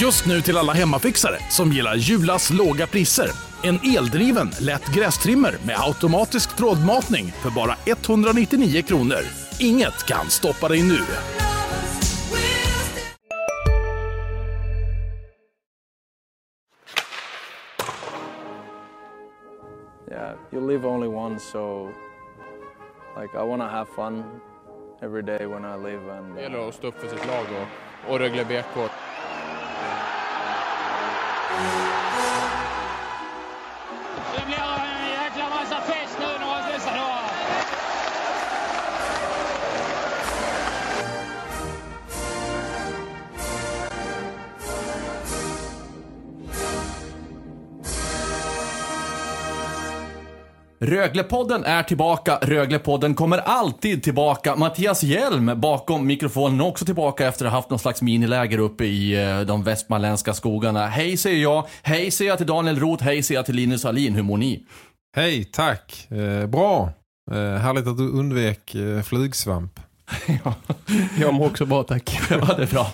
Just nu till alla hemmafixare som gillar Julas låga priser. En eldriven, lätt grästrimmer med automatisk trådmatning för bara 199 kronor. Inget kan stoppa dig nu. yeah, you live only once, so like I want to have fun every day when I live. And Det uh, gäller att stå upp för sitt lag och, och Rögle BK. Röglepodden är tillbaka, Röglepodden kommer alltid tillbaka. Mattias Hjelm bakom mikrofonen också tillbaka efter att ha haft någon slags miniläger uppe i eh, de västmanländska skogarna. Hej säger jag, hej säger jag till Daniel Roth, hej säger jag till Linus Alin, hur mår ni? Hej, tack. Eh, bra. Eh, härligt att du undvek eh, flugsvamp. Jag mår också bra tack. Ja, det är bra.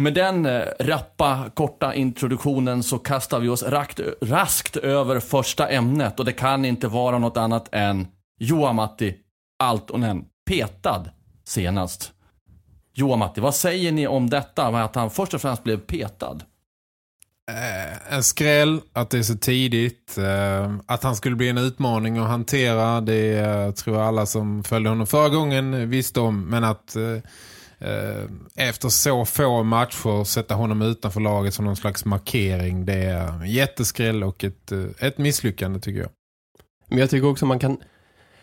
Med den eh, rappa, korta introduktionen så kastar vi oss rakt, raskt över första ämnet och det kan inte vara något annat än Joa-Matti Altonen petad senast. Joa-Matti, vad säger ni om detta med att han först och främst blev petad? Eh, en skräll att det är så tidigt. Eh, att han skulle bli en utmaning att hantera. Det eh, tror jag alla som följde honom förra gången visste om. Men att eh, Eh, efter så få matcher sätta honom utanför laget som någon slags markering. Det är en jätteskräll och ett, eh, ett misslyckande tycker jag. Men jag tycker också man kan,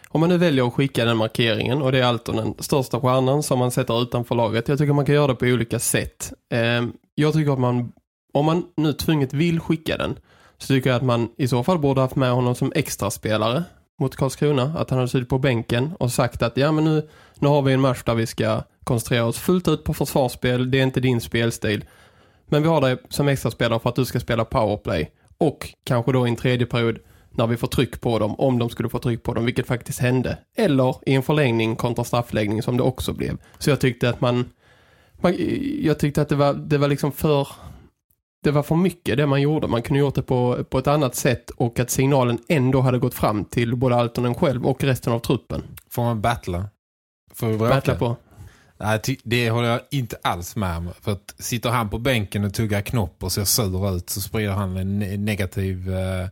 om man nu väljer att skicka den markeringen och det är alltid den största stjärnan som man sätter utanför laget. Jag tycker man kan göra det på olika sätt. Eh, jag tycker att man, om man nu tvunget vill skicka den så tycker jag att man i så fall borde haft med honom som extra spelare mot Karlskrona. Att han hade suttit på bänken och sagt att ja men nu, nu har vi en match där vi ska koncentrera oss fullt ut på försvarsspel. Det är inte din spelstil. Men vi har dig som extra spelare för att du ska spela powerplay. Och kanske då i en tredje period när vi får tryck på dem, om de skulle få tryck på dem, vilket faktiskt hände. Eller i en förlängning kontra straffläggning som det också blev. Så jag tyckte att man, man jag tyckte att det var, det var liksom för det var för mycket det man gjorde. Man kunde gjort det på, på ett annat sätt och att signalen ändå hade gått fram till både Altonen själv och resten av truppen. Får man battla? Får vi bråka? Battla på. Nej, det håller jag inte alls med om. För att sitter han på bänken och tuggar knopp och ser sur ut så sprider han en ne- negativ, eh,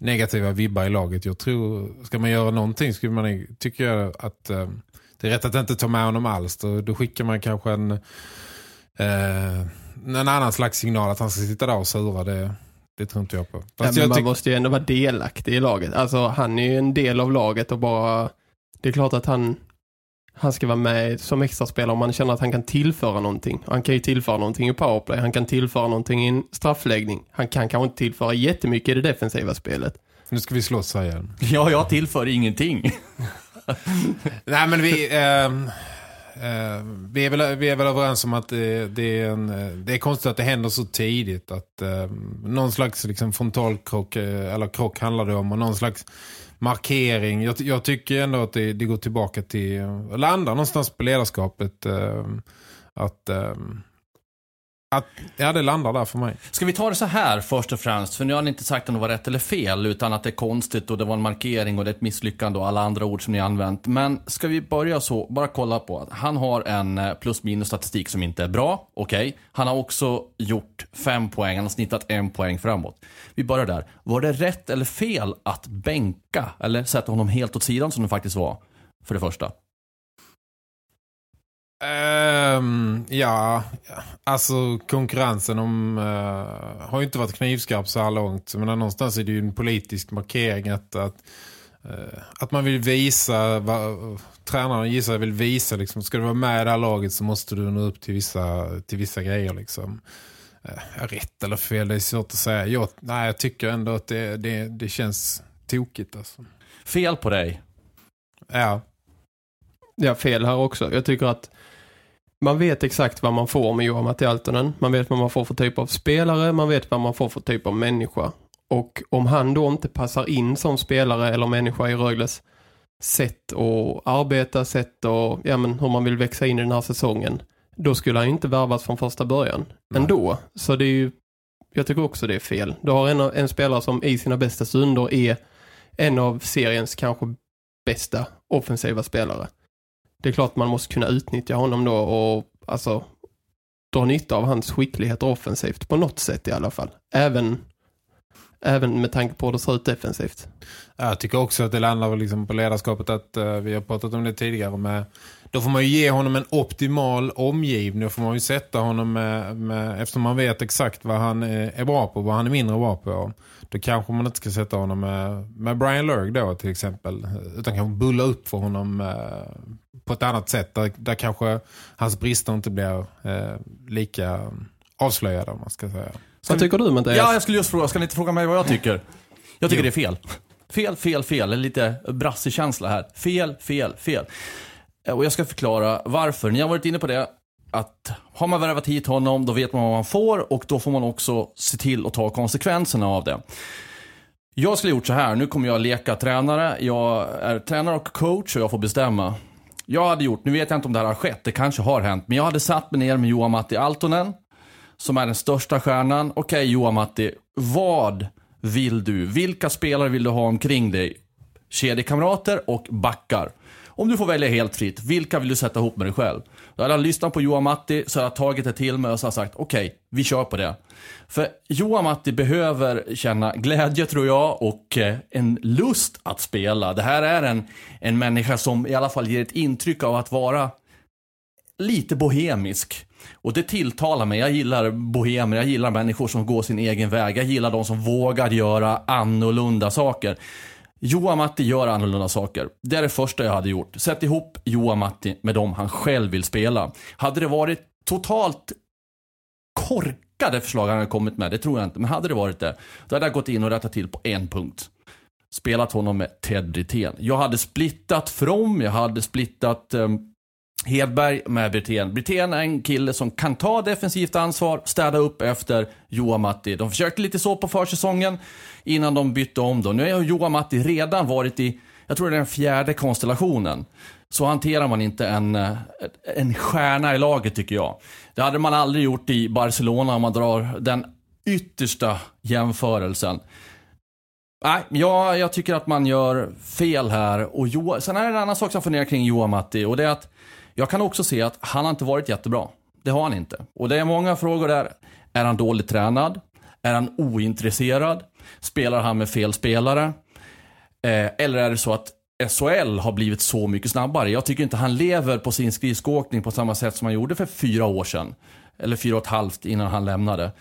negativa vibbar i laget. Jag tror, ska man göra någonting skulle man, tycker jag att eh, det är rätt att inte ta med honom alls. Då, då skickar man kanske en, eh, en annan slags signal att han ska sitta där och sura. Det, det tror inte jag på. Ja, jag man måste ju ändå vara delaktig i laget. Alltså han är ju en del av laget och bara... Det är klart att han, han ska vara med som extra spelare om man känner att han kan tillföra någonting. Han kan ju tillföra någonting i powerplay. Han kan tillföra någonting i en straffläggning. Han kan kanske inte tillföra jättemycket i det defensiva spelet. Nu ska vi slåss här igen. Ja, jag tillför ingenting. Nej men vi, ehm, eh, vi, är väl, vi är väl överens om att det, det, är en, eh, det är konstigt att det händer så tidigt. Att eh, någon slags liksom, frontalkrock eh, eller krock handlar det om och någon slags markering. Jag, jag tycker ändå att det, det går tillbaka till, eh, landar någonstans på ledarskapet. Eh, att, eh, att, ja det landar där för mig. Ska vi ta det så här först och främst? För nu har ni inte sagt om det var rätt eller fel, utan att det är konstigt och det var en markering och det är ett misslyckande och alla andra ord som ni använt. Men ska vi börja så, bara kolla på att han har en eh, plus minus statistik som inte är bra, okej. Han har också gjort fem poäng, han har snittat en poäng framåt. Vi börjar där. Var det rätt eller fel att bänka, eller sätta honom helt åt sidan som det faktiskt var, för det första? Ehm, ja, alltså konkurrensen om, eh, har ju inte varit knivskarp så här långt. Men någonstans är det ju en politisk markering att, att, eh, att man vill visa, va, tränaren gissar vill visa, liksom, ska du vara med i det här laget så måste du nå upp till vissa, till vissa grejer. Liksom. Eh, rätt eller fel, det är svårt att säga. Jag, nej, jag tycker ändå att det, det, det känns tokigt. Alltså. Fel på dig. Ja. Ja, fel här också. Jag tycker att man vet exakt vad man får med Johan Matti Altonen. Man vet vad man får för typ av spelare. Man vet vad man får för typ av människa. Och om han då inte passar in som spelare eller människa i Rögles sätt att arbeta, sätt och ja, men hur man vill växa in i den här säsongen. då skulle han inte värvas från första början ändå. Så det är ju, jag tycker också det är fel. Du har en, en spelare som i sina bästa stunder är en av seriens kanske bästa offensiva spelare. Det är klart man måste kunna utnyttja honom då och alltså dra nytta av hans skicklighet offensivt på något sätt i alla fall. Även, även med tanke på hur det ser ut defensivt. Jag tycker också att det landar liksom på ledarskapet att uh, vi har pratat om det tidigare med då får man ju ge honom en optimal omgivning. Då får man ju sätta honom med, med eftersom man vet exakt vad han eh, är, bra på, vad han är mindre bra på. Då kanske man inte ska sätta honom med, med Brian Lurg då till exempel. Utan kanske bulla upp för honom eh, på ett annat sätt. Där, där kanske hans brister inte blir eh, lika avslöjade om man ska säga. Vad tycker du Mattias? Ja, jag skulle just fråga. Ska ni inte fråga mig vad jag tycker? Jag tycker det är fel. Fel, fel, fel. Lite brassig känsla här. Fel, fel, fel. Eh, och jag ska förklara varför. Ni har varit inne på det att har man värvat hit honom, då vet man vad man får och då får man också se till att ta konsekvenserna av det. Jag skulle gjort så här, nu kommer jag leka tränare. Jag är tränare och coach och jag får bestämma. Jag hade gjort, nu vet jag inte om det här har skett, det kanske har hänt, men jag hade satt mig ner med Johan Matti Altonen, som är den största stjärnan. Okej okay, Johan Matti, vad vill du? Vilka spelare vill du ha omkring dig? Kedjekamrater och backar. Om du får välja helt fritt, vilka vill du sätta ihop med dig själv? Då hade han lyssnat på Johan Matti, så hade jag tagit det till mig och så har sagt okej, okay, vi kör på det. För Johan Matti behöver känna glädje tror jag och eh, en lust att spela. Det här är en, en människa som i alla fall ger ett intryck av att vara lite bohemisk. Och det tilltalar mig. Jag gillar bohemer, jag gillar människor som går sin egen väg. Jag gillar de som vågar göra annorlunda saker. Johan Matti gör annorlunda saker. Det är det första jag hade gjort. Sätt ihop Johan Matti med dem han själv vill spela. Hade det varit totalt korkade förslag han hade kommit med, det tror jag inte, men hade det varit det, då hade jag gått in och rättat till på en punkt. Spelat honom med Ted Brithén. Jag hade splittat From, jag hade splittat um, Hedberg med Brithén. Brithén är en kille som kan ta defensivt ansvar, städa upp efter Johan Matti. De försökte lite så på försäsongen innan de bytte om då. Nu har Johan Matti redan varit i, jag tror det är den fjärde konstellationen. Så hanterar man inte en, en stjärna i laget tycker jag. Det hade man aldrig gjort i Barcelona om man drar den yttersta jämförelsen. Nej, jag, jag tycker att man gör fel här. Och jo, sen är det en annan sak som jag funderar kring Johan Matti och det är att jag kan också se att han har inte varit jättebra. Det har han inte. Och det är många frågor där. Är han dåligt tränad? Är han ointresserad? Spelar han med fel spelare? Eh, eller är det så att SHL har blivit så mycket snabbare? Jag tycker inte han lever på sin skridskoåkning på samma sätt som han gjorde för fyra år sedan. Eller fyra och ett halvt innan han lämnade.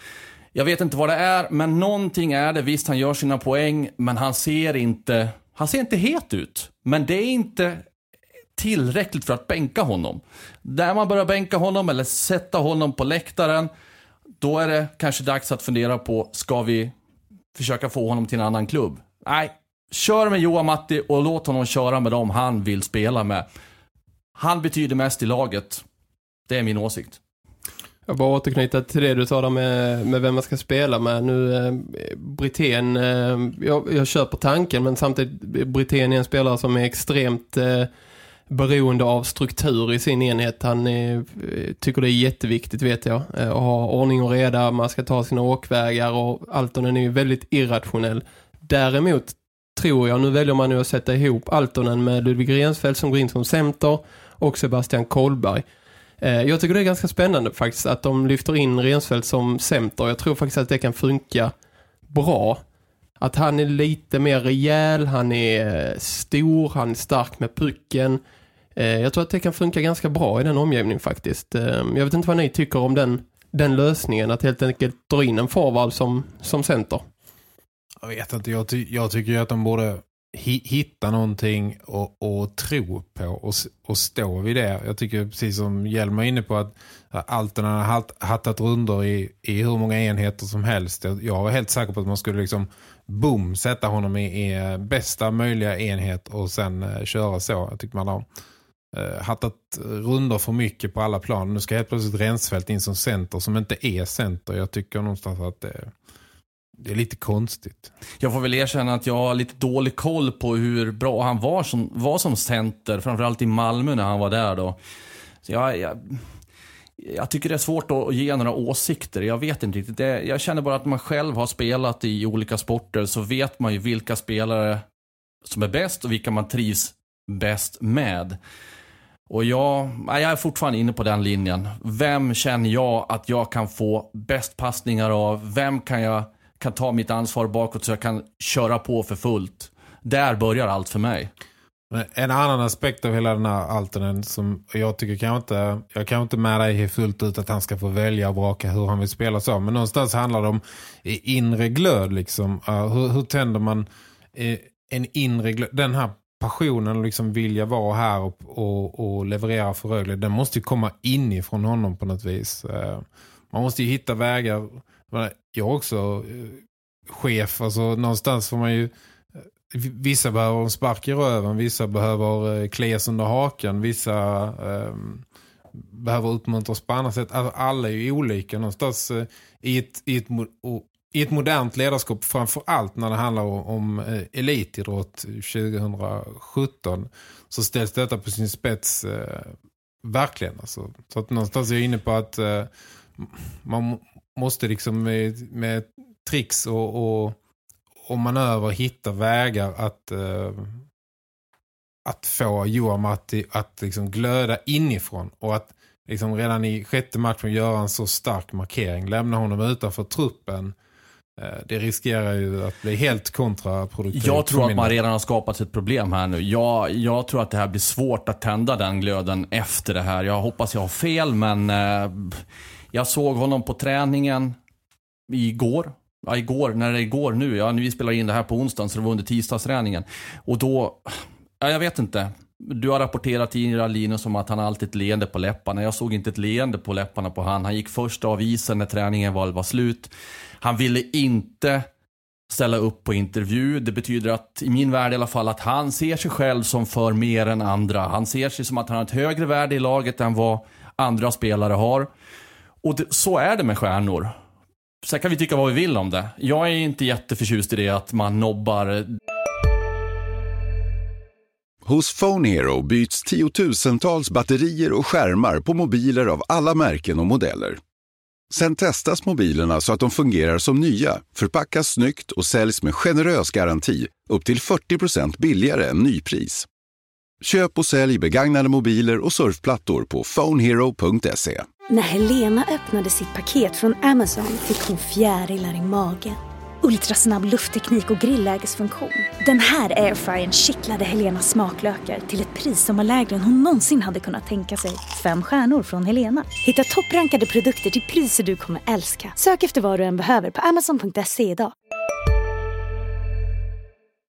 Jag vet inte vad det är, men någonting är det. Visst, han gör sina poäng, men han ser inte, han ser inte het ut. Men det är inte tillräckligt för att bänka honom. Där man börjar bänka honom eller sätta honom på läktaren, då är det kanske dags att fundera på, ska vi försöka få honom till en annan klubb? Nej, kör med Johan Matti och låt honom köra med dem han vill spela med. Han betyder mest i laget. Det är min åsikt. Jag bara återknyta till det du sa där med, med vem man ska spela med. Nu, eh, Britén, eh, jag, jag köper tanken men samtidigt Britén är en spelare som är extremt eh, beroende av struktur i sin enhet. Han eh, tycker det är jätteviktigt vet jag. Eh, att ha ordning och reda, man ska ta sina åkvägar och Altonen är ju väldigt irrationell. Däremot tror jag, nu väljer man nu att sätta ihop Altonen med Ludvig Rensfeldt som går in som center och Sebastian Kolberg. Eh, jag tycker det är ganska spännande faktiskt att de lyfter in Rensfeldt som center. Jag tror faktiskt att det kan funka bra. Att han är lite mer rejäl, han är eh, stor, han är stark med pucken. Eh, jag tror att det kan funka ganska bra i den omgivningen faktiskt. Eh, jag vet inte vad ni tycker om den, den lösningen, att helt enkelt dra in en forward som, som center. Jag vet inte, jag, ty jag tycker att de borde hitta någonting och, och tro på och, och stå vid det. Jag tycker precis som Hjelm var inne på att Alten har hattat runder i, i hur många enheter som helst. Jag var helt säker på att man skulle liksom boom, sätta honom i, i bästa möjliga enhet och sen eh, köra så. Jag tycker man har Eh, hattat runder för mycket på alla plan. Nu ska helt plötsligt Rensfeldt in som center som inte är center. Jag tycker någonstans att det, det är lite konstigt. Jag får väl erkänna att jag har lite dålig koll på hur bra han var som, var som center. Framförallt i Malmö när han var där då. Så jag, jag jag tycker det är svårt att ge några åsikter. Jag vet inte riktigt. Det, jag känner bara att man själv har spelat i olika sporter så vet man ju vilka spelare som är bäst och vilka man trivs bäst med. Och jag, jag är fortfarande inne på den linjen. Vem känner jag att jag kan få bäst passningar av? Vem kan jag kan ta mitt ansvar bakåt så jag kan köra på för fullt? Där börjar allt för mig. En annan aspekt av hela den här alternen som jag tycker kan inte, jag kan inte med dig fullt ut att han ska få välja och vraka hur han vill spela så. Men någonstans handlar det om inre glöd liksom. Uh, hur, hur tänder man uh, en inre glöd? Den här passionen och liksom vilja vara här och, och, och leverera för Rögle, den måste ju komma inifrån honom på något vis. Eh, man måste ju hitta vägar. Jag är också eh, chef, alltså någonstans får man ju eh, vissa behöver en spark i röven, vissa behöver klias under hakan, vissa eh, behöver uppmuntras på annat sätt. Alltså, alla är ju olika någonstans eh, i, ett, i, ett, i ett modernt ledarskap, framförallt när det handlar om, eh, elitidrott 2017 så ställs detta på sin spets eh, verkligen. Alltså. Så att någonstans är jag inne på att eh, man måste liksom med, med tricks och, och och manöver hitta vägar att, eh, att få Johan Matti att liksom glöda inifrån och att liksom redan i sjätte matchen göra en så stark markering. Lämna honom utanför truppen. Uh, det riskerar ju att bli helt kontraproduktivt. Jag tror att man redan har skapat ett problem här nu. Jag, jag tror att det här blir svårt att tända den glöden efter det här. Jag hoppas jag har fel men uh, jag såg honom på träningen igår ja, igår, när det är igår nu, ja, vi spelar in det här på onsdagen så det var under tisdagsträningen. Och då, ja, jag vet inte. Du har rapporterat tidigare Linus om att han alltid ett leende på läpparna. Jag såg inte ett leende på läpparna på han. Han gick först av isen när träningen var, var slut. Han ville inte ställa upp på intervju. Det betyder att, i min värld i alla fall, att han ser sig själv som för mer än andra. Han ser sig som att han har ett högre värde i laget än vad andra spelare har. Och det, så är det med stjärnor. Sen kan vi tycka vad vi vill om det. Jag är inte jätteförtjust i det att man nobbar. Hos Phone Hero byts tiotusentals batterier och skärmar på mobiler av alla märken och modeller. Sen testas mobilerna så att de fungerar som nya, förpackas snyggt och säljs med generös garanti upp till 40% billigare än nypris. Köp och sälj begagnade mobiler och surfplattor på phonehero.se. När Helena öppnade sitt paket från Amazon fick hon fjärilar i magen. Ultrasnabb luftteknik och grillägesfunktion. Den här airfryern kittlade Helenas smaklökar till ett pris som var lägre än hon någonsin hade kunnat tänka sig. Fem stjärnor från Helena. Hitta topprankade produkter till priser du kommer älska. Sök efter vad du än behöver på amazon.se idag.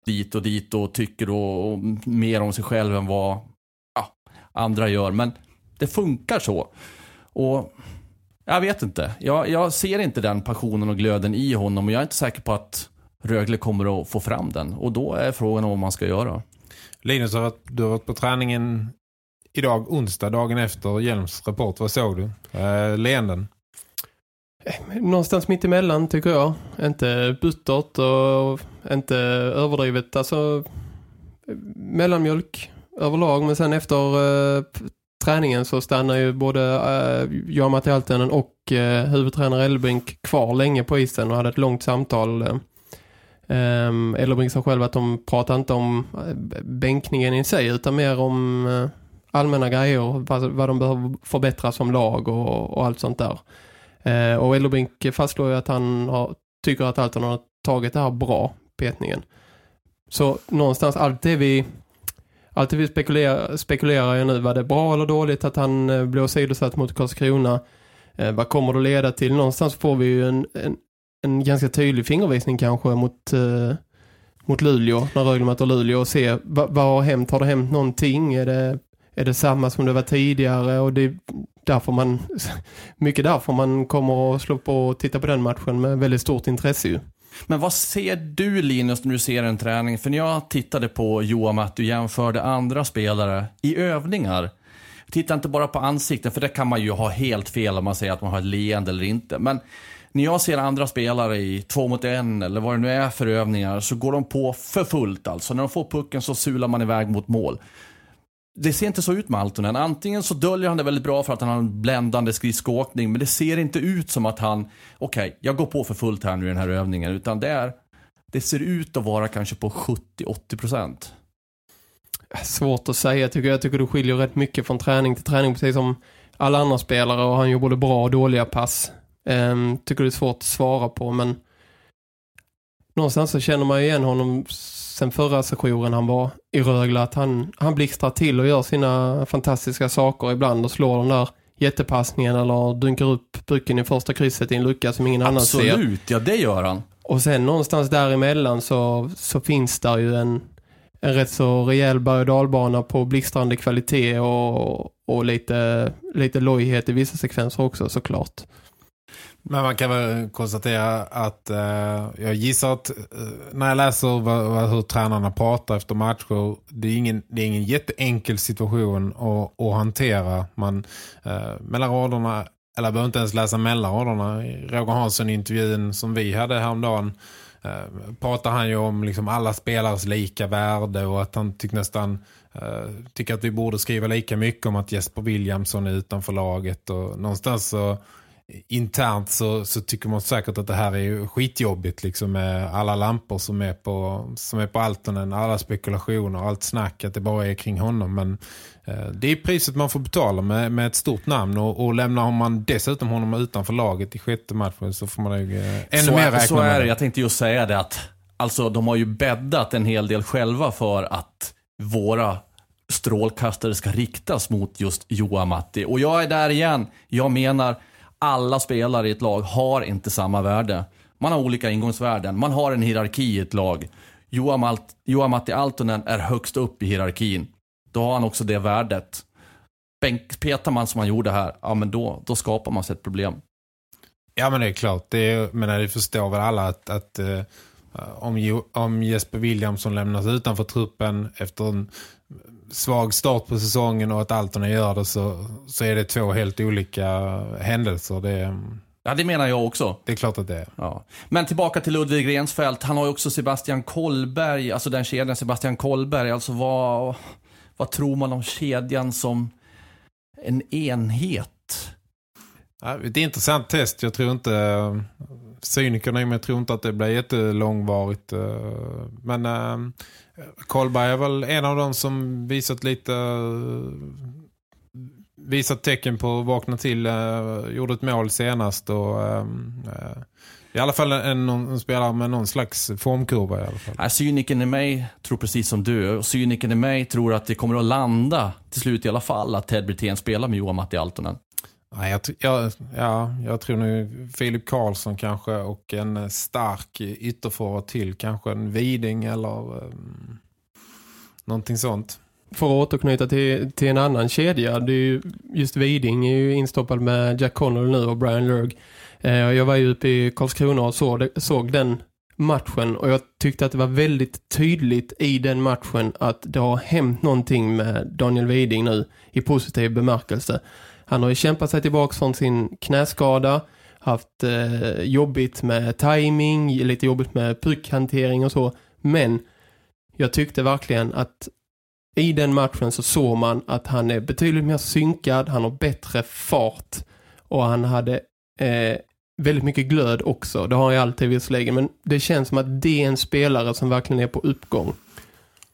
Dit och dit och tycker och, och mer om sig själv än vad ja, andra gör. Men det funkar så. Och jag vet inte. Jag, jag, ser inte den passionen och glöden i honom och jag är inte säker på att Rögle kommer att få fram den. Och då är frågan om vad man ska göra. Linus, du har varit på träningen idag, onsdag, dagen efter Hjelms rapport. Vad såg du? Eh, leenden? Någonstans mitt emellan tycker jag. Inte buttert och inte överdrivet. Alltså mellanmjölk överlag. Men sen efter eh, träningen så stannar ju både eh, jag, Matti Altenen och eh, huvudtränare Elbrink kvar länge på isen och hade ett långt samtal. Eh, ehm, Elbrink sa själv att de pratade inte om eh, bänkningen i sig utan mer om eh, allmänna grejer, vad, vad de behöver förbättra som lag och, och allt sånt där. Eh, och Elbrink fastslår ju att han har, tycker att Altenen har tagit det här bra, petningen. Så någonstans allt det vi Alltid vi spekulerar, spekulerar ju nu, var det bra eller dåligt att han eh, blev sidosatt mot Karlskrona? Eh, vad kommer det att leda till? Någonstans får vi ju en, en, en ganska tydlig fingervisning kanske mot, eh, mot Luleå, när Rögle möter Luleå och se vad, vad har hänt? Har det hänt någonting? Är det, är det samma som det var tidigare? Och det är därför man, mycket därför man kommer att slå på och titta på den matchen med väldigt stort intresse ju. Men vad ser du Linus när du ser en träning? För när jag tittade på Johan att du jämförde andra spelare i övningar. Titta inte bara på ansikten, för det kan man ju ha helt fel om man säger att man har ett leende eller inte. Men när jag ser andra spelare i två mot en eller vad det nu är för övningar så går de på för fullt alltså. När de får pucken så sular man iväg mot mål det ser inte så ut med Altonen. Antingen så döljer han det väldigt bra för att han har en bländande skridskoåkning, men det ser inte ut som att han, okej, okay, jag går på för fullt här nu i den här övningen, utan det är, det ser ut att vara kanske på 70-80%. Svårt att säga tycker jag. Jag tycker du skiljer rätt mycket från träning till träning, precis som alla andra spelare och han gör både bra och dåliga pass. Ehm, tycker det är svårt att svara på, men någonstans så känner man ju igen honom sen förra sessionen han var i Rögle att han, han blixtrar till och gör sina fantastiska saker ibland och slår den där jättepassningen eller dunkar upp pucken i första krysset i en lucka som ingen Absolut, annan ser. Absolut, ja det gör han. Och sen någonstans däremellan så, så finns där ju en, en rätt så rejäl berg- på blixtrande kvalitet och, och lite, lite lojhet i vissa sekvenser också såklart. Men man kan väl konstatera att eh, jag gissar att eh, när jag läser vad, vad, hur tränarna pratar efter matcher, det är ingen, det är ingen jätteenkel situation att, att hantera. Man, eh, mellan raderna, eller behöver inte ens läsa mellan raderna. Roger Hansson i intervjun som vi hade häromdagen eh, pratar han ju om liksom alla spelares lika värde och att han tycker nästan Uh, tycker att vi borde skriva lika mycket om att Jesper Williamson är utanför laget och någonstans så internt så, så tycker man säkert att det här är skitjobbigt liksom med alla lampor som är på, som är på Altonen, alla spekulationer, allt snack att det bara är kring honom. Men eh, det är priset man får betala med, med ett stort namn och, och lämnar man dessutom honom utanför laget i sjätte matchen så får man ju eh, ännu så mer är, räkna så är det. Jag tänkte just säga det att alltså, de har ju bäddat en hel del själva för att våra strålkastare ska riktas mot just Joa Matti. Och jag är där igen. Jag menar alla spelare i ett lag har inte samma värde. Man har olika ingångsvärden. Man har en hierarki i ett lag. Johan Matti Altonen är högst upp i hierarkin. Då har han också det värdet. Bänkpetar man som han gjorde här, ja men då, då skapar man sig ett problem. Ja men det är klart. Det, är, men det förstår väl alla att, att uh, om, om Jesper Williamson lämnas utanför truppen efter en svag start på säsongen och att Altonen gör det så, så är det två helt olika händelser. Det, ja, det menar jag också. Det är klart att det är. Ja. Men tillbaka till Ludvig Rensfeldt. Han har ju också Sebastian Kollberg, alltså den kedjan Sebastian Kollberg. Alltså vad, vad tror man om kedjan som en enhet? Ja, det är ett intressant test. Jag tror inte cynikerna men jag tror inte att det blir jättelångvarigt. Eh, men eh, Kolberg är väl en av dem som visat lite visat tecken på att vakna till eh, gjorde ett mål senast och i alla fall en, en spelare med någon slags formkurva i alla fall. Ja, cyniken i mig tror precis som du. Och cyniken i mig tror att det kommer att landa till slut i alla fall att Ted Brithén spelar med Johan Matti Altonen. Nej, jag, jag, ja, jag tror nu Filip Karlsson kanske och en stark ytterforward till. Kanske en Viding eller um, någonting sånt. För att återknyta till, till en annan kedja. Det är ju, just Viding är ju instoppad med Jack Connell nu och Brian Lurg. Eh, jag var ju uppe i Karlskrona och såg, såg den matchen och jag tyckte att det var väldigt tydligt i den matchen att det har hänt någonting med Daniel Widing nu i positiv bemärkelse. Han har ju kämpat sig tillbaka från sin knäskada, haft eh, jobbigt med timing, lite jobbigt med puckhantering och så. Men jag tyckte verkligen att i den matchen så såg man att han är betydligt mer synkad, han har bättre fart och han hade eh, väldigt mycket glöd också. Det har han ju alltid visserligen, men det känns som att det är en spelare som verkligen är på uppgång.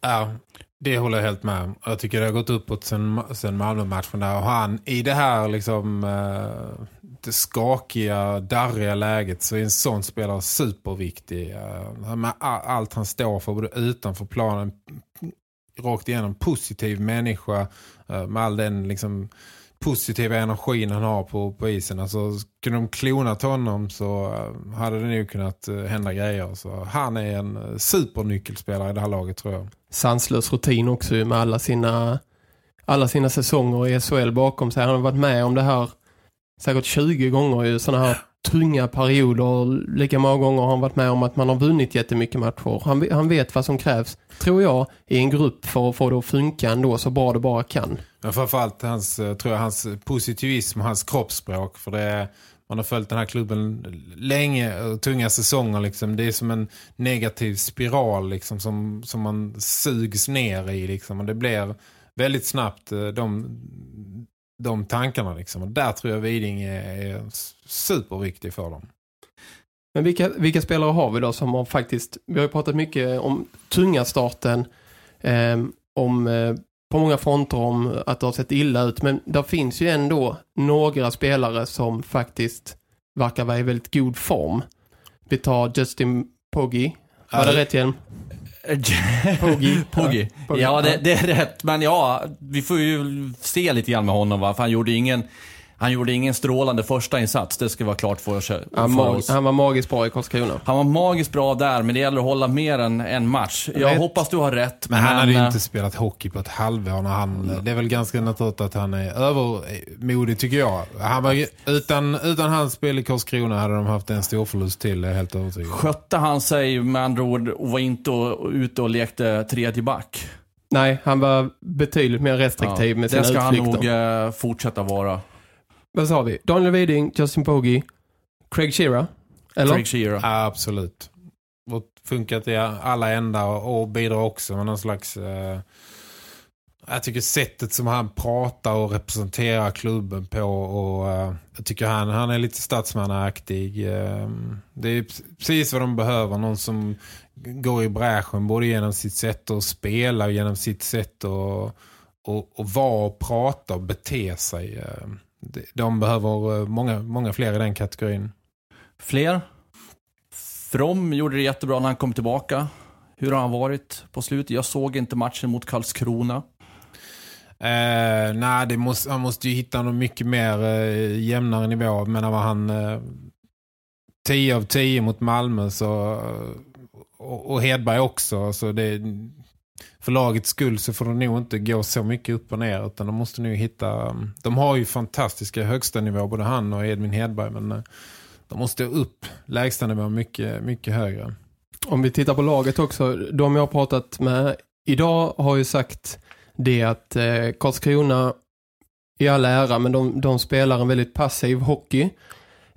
Ja, det håller jag helt med om. Jag tycker det har gått uppåt sen, sen Malmö-matchen där. Och han i det här liksom eh, det skakiga, darriga läget så är en sån spelare superviktig. Eh, med allt han står för både utanför planen rakt igenom positiv människa eh, med all den liksom positiva energin han har på, på isen. Alltså, kunde de klonat honom så eh, hade det nog kunnat eh, hända grejer. Så han är en eh, supernyckelspelare i det här laget tror jag. Sanslös rutin också med alla sina, alla sina säsonger i SHL bakom sig. Han har varit med om det här säkert 20 gånger i sådana här tunga perioder. Lika många gånger har han varit med om att man har vunnit jättemycket matcher. Han, han vet vad som krävs, tror jag, i en grupp för att få det att funka ändå så bra det bara kan. Ja, framförallt hans, eh, tror jag, hans positivism och hans kroppsspråk. För det är, man har följt den här klubben länge, tunga säsonger liksom. Det är som en negativ spiral liksom som, som man sugs ner i liksom. Och det blir väldigt snabbt eh, de, de tankarna. Liksom. Och där tror jag Widing är, är superviktig för dem. Men vilka, vilka spelare har vi då som har faktiskt, vi har ju pratat mycket om tunga starten, eh, om eh, på många fronter om att det har sett illa ut, men där finns ju ändå några spelare som faktiskt verkar vara i väldigt god form. Vi tar Justin Poggi. Var det rätt igen? Poggi. Poggi. Ja, det, det är rätt. Men ja, vi får ju se lite grann med honom va. För han gjorde ingen... Han gjorde ingen strålande första insats, det ska vara klart för, för Han, mag, oss. han var magiskt bra i Karlskrona. Han var magiskt bra där, men det gäller att hålla mer än en match. Jag Rätt. hoppas du har rätt. Men han hade ju eh, inte spelat hockey på ett halvår när han, det är väl ganska naturligt att han är övermodig tycker jag. Han var, utan, utan hans spel i Karlskrona hade de haft en stor förlust till, helt övertygad. Skötte han sig med andra ord och var inte och, ute och lekte tredje back? Nej, han var betydligt mer restriktiv med sina Det ska han utflykter. nog eh, fortsätta vara. Vad sa vi? Daniel Widing, Justin Poggi, Craig Shearer. Eller? Craig Shearer. Absolut. Och funkat i alla ändar och, och bidrar också med någon slags... Eh, jag tycker sättet som han pratar och representerar klubben på och eh, jag tycker han, han är lite statsmannaaktig. Eh, det är precis vad de behöver. Någon som går i bräschen både genom sitt sätt att spela och genom sitt sätt att och, och vara och prata och bete sig. De- behöver eh, många, många fler i den kategorin. Fler? From gjorde det jättebra när han kom tillbaka. Hur har han varit på slutet? Jag såg inte matchen mot Karlskrona. Eh, nej, det måste, han måste ju hitta någon mycket mer eh, jämnare nivå. Men var han eh, 10 av 10 mot Malmö så, eh, och, och Hedberg också. Så det, för lagets skull så får de nog inte gå så mycket upp och ner. Utan de måste nog hitta... Mm, de har ju fantastiska högsta nivå, både han och Edvin Hedberg. Men eh, de måste upp lägsta nivå mycket, mycket högre. Om vi tittar på laget också, de jag har pratat med idag har ju sagt det att eh, Karlskrona i all ära, men de, de spelar en väldigt passiv hockey.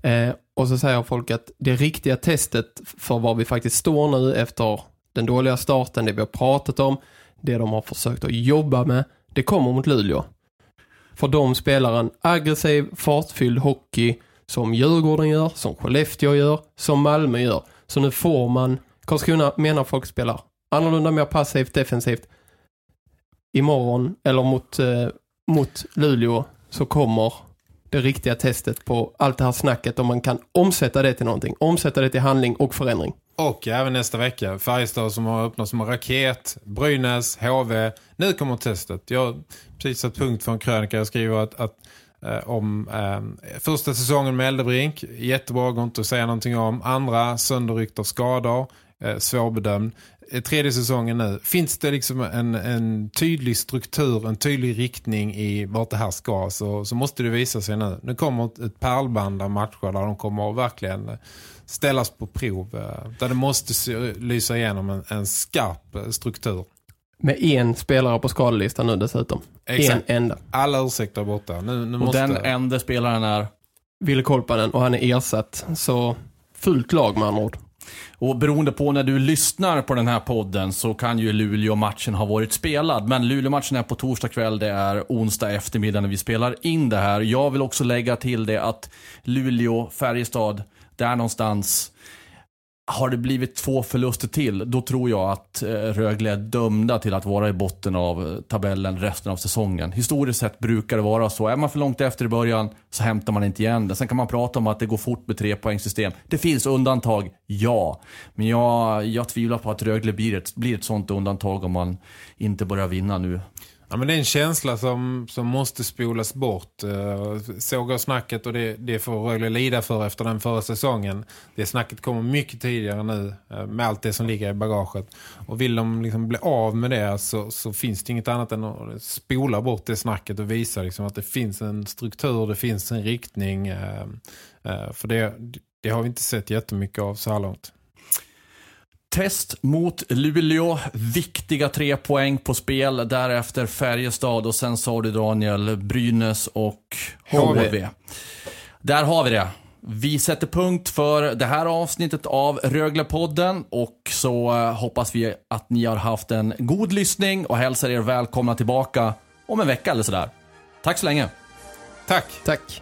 Eh, och så säger folk att det riktiga testet för var vi faktiskt står nu efter den dåliga starten, det vi har pratat om, det de har försökt att jobba med, det kommer mot Luleå. För de spelar en aggressiv, fartfylld hockey som Djurgården gör, som Skellefteå gör, som Malmö gör. Så nu får man, Karlskrona menar folk spelar annorlunda, mer passivt, defensivt. Imorgon, eller mot, eh, mot Luleå, så kommer det riktiga testet på allt det här snacket om man kan omsätta det till någonting. Omsätta det till handling och förändring. Och även nästa vecka. Färjestad som har öppnat som en raket. Brynäs, HV. Nu kommer testet. Jag har precis satt punkt för en krönika. Jag skriver att, att eh, om eh, första säsongen med Eldebrink. Jättebra, går inte att säga någonting om. Andra, sönderryckt av skador. Eh, svårbedömd. Eh, tredje säsongen nu. Finns det liksom en, en tydlig struktur, en tydlig riktning i vart det här ska så, så måste det visa sig nu. Nu kommer ett, ett pärlband av matcher där de kommer att verkligen eh, ställas på prov. eh, Där det måste lysa igenom en, en skarp eh, struktur. Med en spelare på skadelistan nu dessutom. Exakt. En enda. Alla ursäkter borta. Nu, nu Och måste... den enda spelaren är... Ville Kolpanen och han är ersatt. Så fullt lag med andra ord. Och beroende på när du lyssnar på den här podden så kan ju Luleå-matchen ha varit spelad. Men Luleå-matchen är på torsdag kväll, det är onsdag eftermiddag när vi spelar in det här. Jag vill också lägga till det att Luleå-Färjestad, där någonstans har det blivit två förluster till, då tror jag att eh, Rögle är dömda till att vara i botten av eh, tabellen resten av säsongen. Historiskt sett brukar det vara så. Är man för långt efter i början så hämtar man inte igen det. Sen kan man prata om att det går fort med trepoängssystem. Det finns undantag, ja. Men jag, jag tvivlar på att Rögle blir ett, blir ett sånt undantag om man inte börjar vinna nu. Ja, men det är en känsla som, som måste spolas bort. Eh, såg jag snacket och det, det får Rögle lida för efter den förra säsongen. Det snacket kommer mycket tidigare nu eh, med allt det som ligger i bagaget. Och vill de liksom bli av med det så, så finns det inget annat än att spola bort det snacket och visa liksom att det finns en struktur, det finns en riktning. Eh, för det, det har vi inte sett jättemycket av så här långt. Test mot Luleå, viktiga tre poäng på spel. Därefter Färjestad och sen sa du Daniel, Brynäs och HV. HV. Där har vi det. Vi sätter punkt för det här avsnittet av Röglepodden och så eh, hoppas vi att ni har haft en god lyssning och hälsar er välkomna tillbaka om en vecka eller sådär. Tack så länge. Tack. Tack.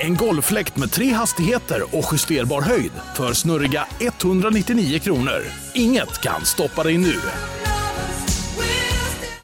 En golffläkt med tre hastigheter och justerbar höjd för snurriga 199 kronor. Inget kan stoppa dig nu.